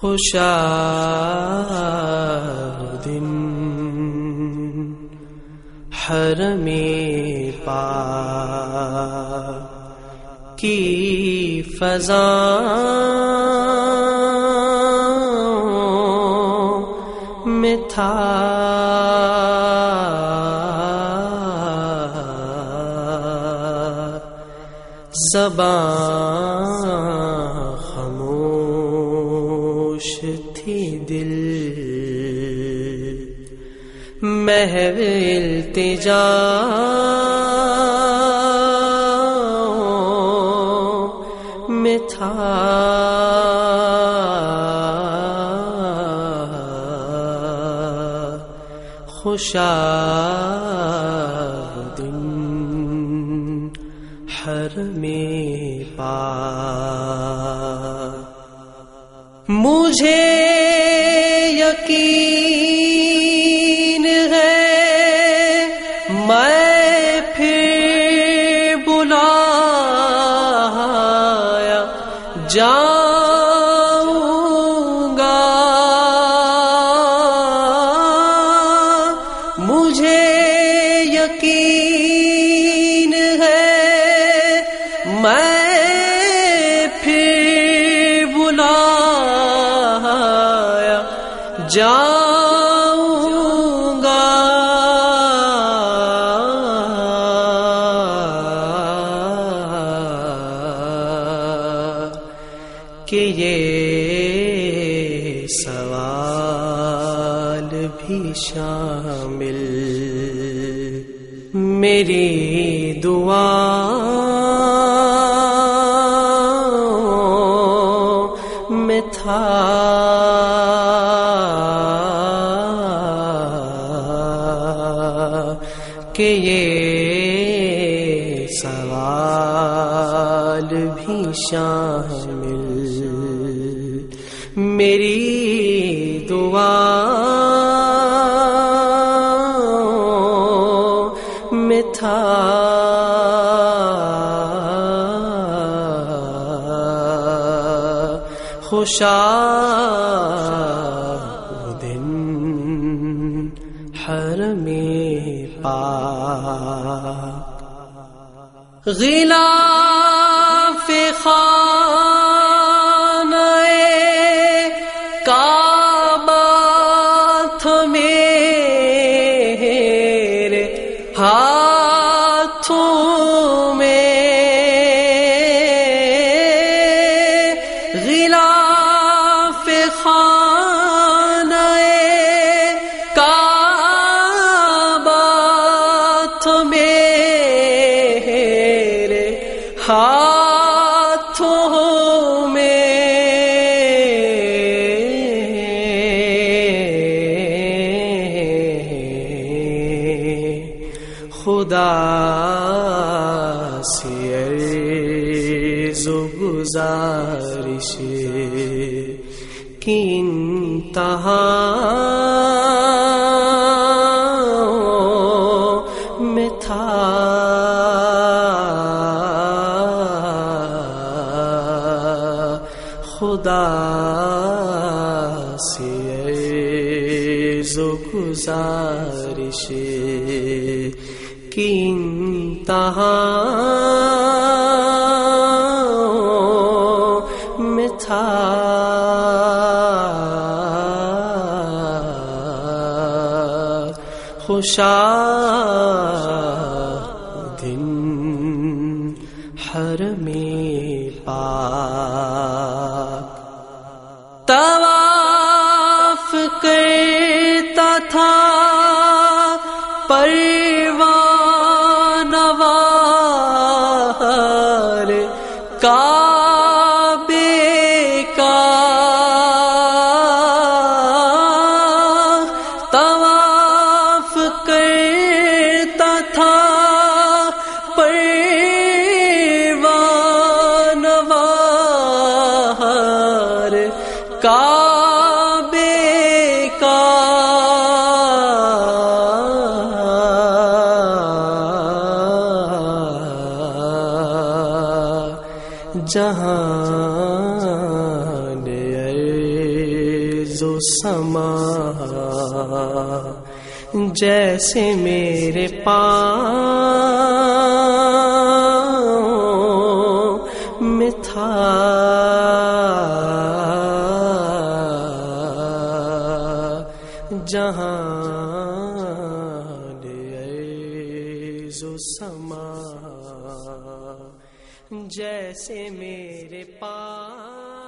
خوشا دن ہر میں پا کی فضا میں تھا۔ زبان محو التجا میں تھا خوشا دن ہر میں پا۔ مجھے یقین ہے۔ میں پھر بلایا جاؤں گا مجھے یقین ہے۔ میں سوال بھی شامل۔ میری دعا۔ میں تھا۔ کہ یہ سوال بھی شامل۔ میری دعا میں تھا خوشا دن ہر میں پا غلاف خان غلاف کعبہ میرے ہاتھوں میں خدا سے عرض گزارش کی انتہا۔ میں تھا۔ خدا سے عرض گزارش کی انتہا۔ خوشا کعبے کا۔ جہاں زو سما۔ جیسے میرے پاؤں میں تھا جہاں زو سما جیسے میرے پاس